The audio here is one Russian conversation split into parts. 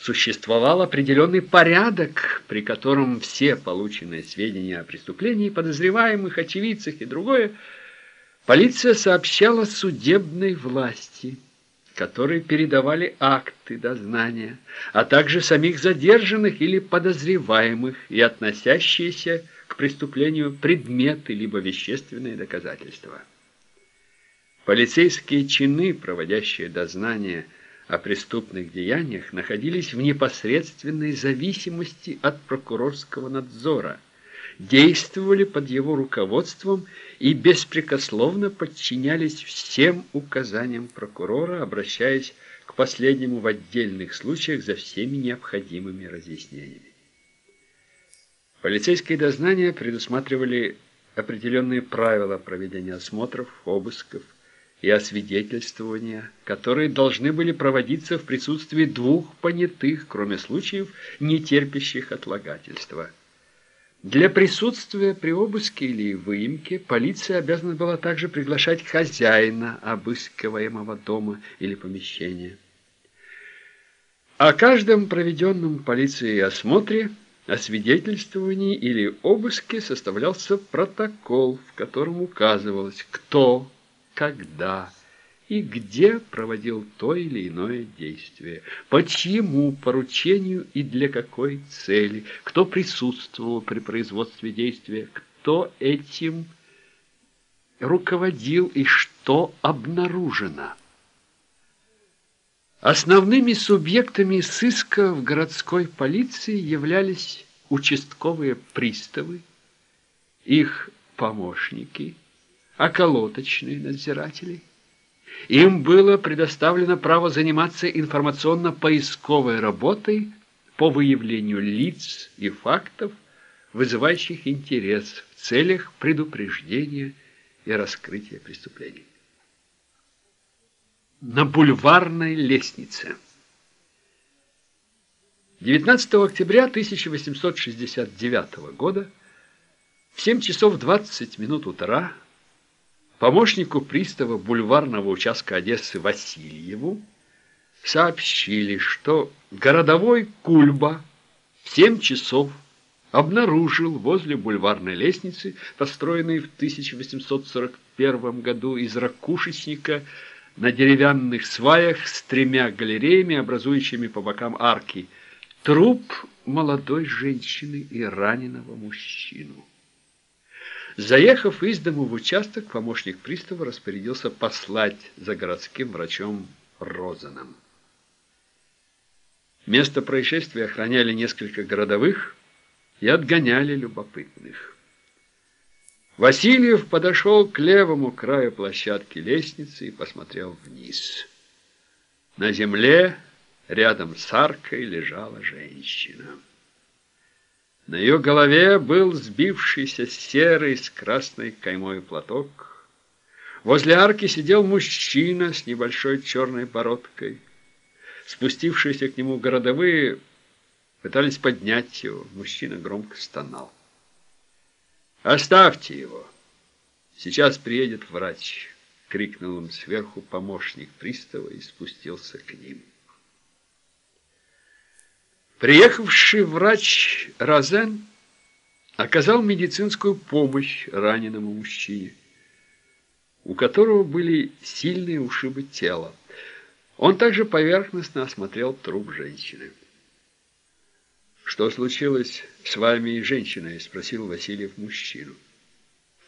существовал определенный порядок, при котором все полученные сведения о преступлении, подозреваемых, очевидцах и другое, полиция сообщала судебной власти, которые передавали акты дознания, а также самих задержанных или подозреваемых и относящиеся к преступлению предметы либо вещественные доказательства. Полицейские чины, проводящие дознание о преступных деяниях, находились в непосредственной зависимости от прокурорского надзора, действовали под его руководством и беспрекословно подчинялись всем указаниям прокурора, обращаясь к последнему в отдельных случаях за всеми необходимыми разъяснениями. Полицейские дознания предусматривали определенные правила проведения осмотров, обысков, и освидетельствования, которые должны были проводиться в присутствии двух понятых, кроме случаев, не терпящих отлагательства. Для присутствия при обыске или выемке полиция обязана была также приглашать хозяина обыскиваемого дома или помещения. О каждом проведенном полицией осмотре, освидетельствовании или обыске составлялся протокол, в котором указывалось, кто когда и где проводил то или иное действие, по чьему поручению и для какой цели, кто присутствовал при производстве действия, кто этим руководил и что обнаружено. Основными субъектами сыска в городской полиции являлись участковые приставы, их помощники – околоточные надзиратели. Им было предоставлено право заниматься информационно-поисковой работой по выявлению лиц и фактов, вызывающих интерес в целях предупреждения и раскрытия преступлений. На бульварной лестнице 19 октября 1869 года в 7 часов 20 минут утра помощнику пристава бульварного участка Одессы Васильеву сообщили, что городовой Кульба в 7 часов обнаружил возле бульварной лестницы, построенной в 1841 году из ракушечника на деревянных сваях с тремя галереями, образующими по бокам арки, труп молодой женщины и раненого мужчину. Заехав из дому в участок, помощник пристава распорядился послать за городским врачом Розаном. Место происшествия охраняли несколько городовых и отгоняли любопытных. Васильев подошел к левому краю площадки лестницы и посмотрел вниз. На земле рядом с аркой лежала женщина. На ее голове был сбившийся серый с красной каймой платок. Возле арки сидел мужчина с небольшой черной бородкой. Спустившиеся к нему городовые пытались поднять его. Мужчина громко стонал. «Оставьте его! Сейчас приедет врач!» — крикнул им сверху помощник пристава и спустился к ним. Приехавший врач Розен оказал медицинскую помощь раненому мужчине, у которого были сильные ушибы тела. Он также поверхностно осмотрел труп женщины. «Что случилось с вами и женщиной?» – спросил Васильев мужчину.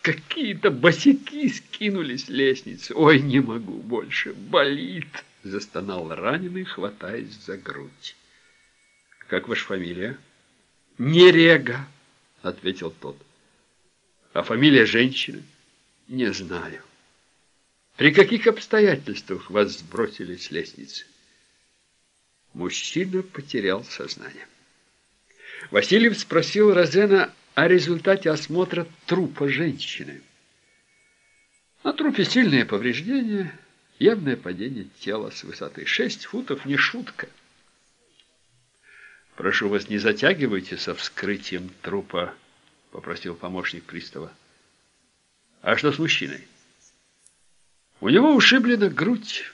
«Какие-то босяки скинулись с лестницы. Ой, не могу больше, болит!» – застонал раненый, хватаясь за грудь. Как ваша фамилия? Нерега, ответил тот. А фамилия женщины? Не знаю. При каких обстоятельствах вас сбросили с лестницы? Мужчина потерял сознание. Васильев спросил Розена о результате осмотра трупа женщины. На трупе сильные повреждения, явное падение тела с высоты 6 футов, не шутка. «Прошу вас, не затягивайте со вскрытием трупа», — попросил помощник пристава. «А что с мужчиной?» «У него ушиблена грудь».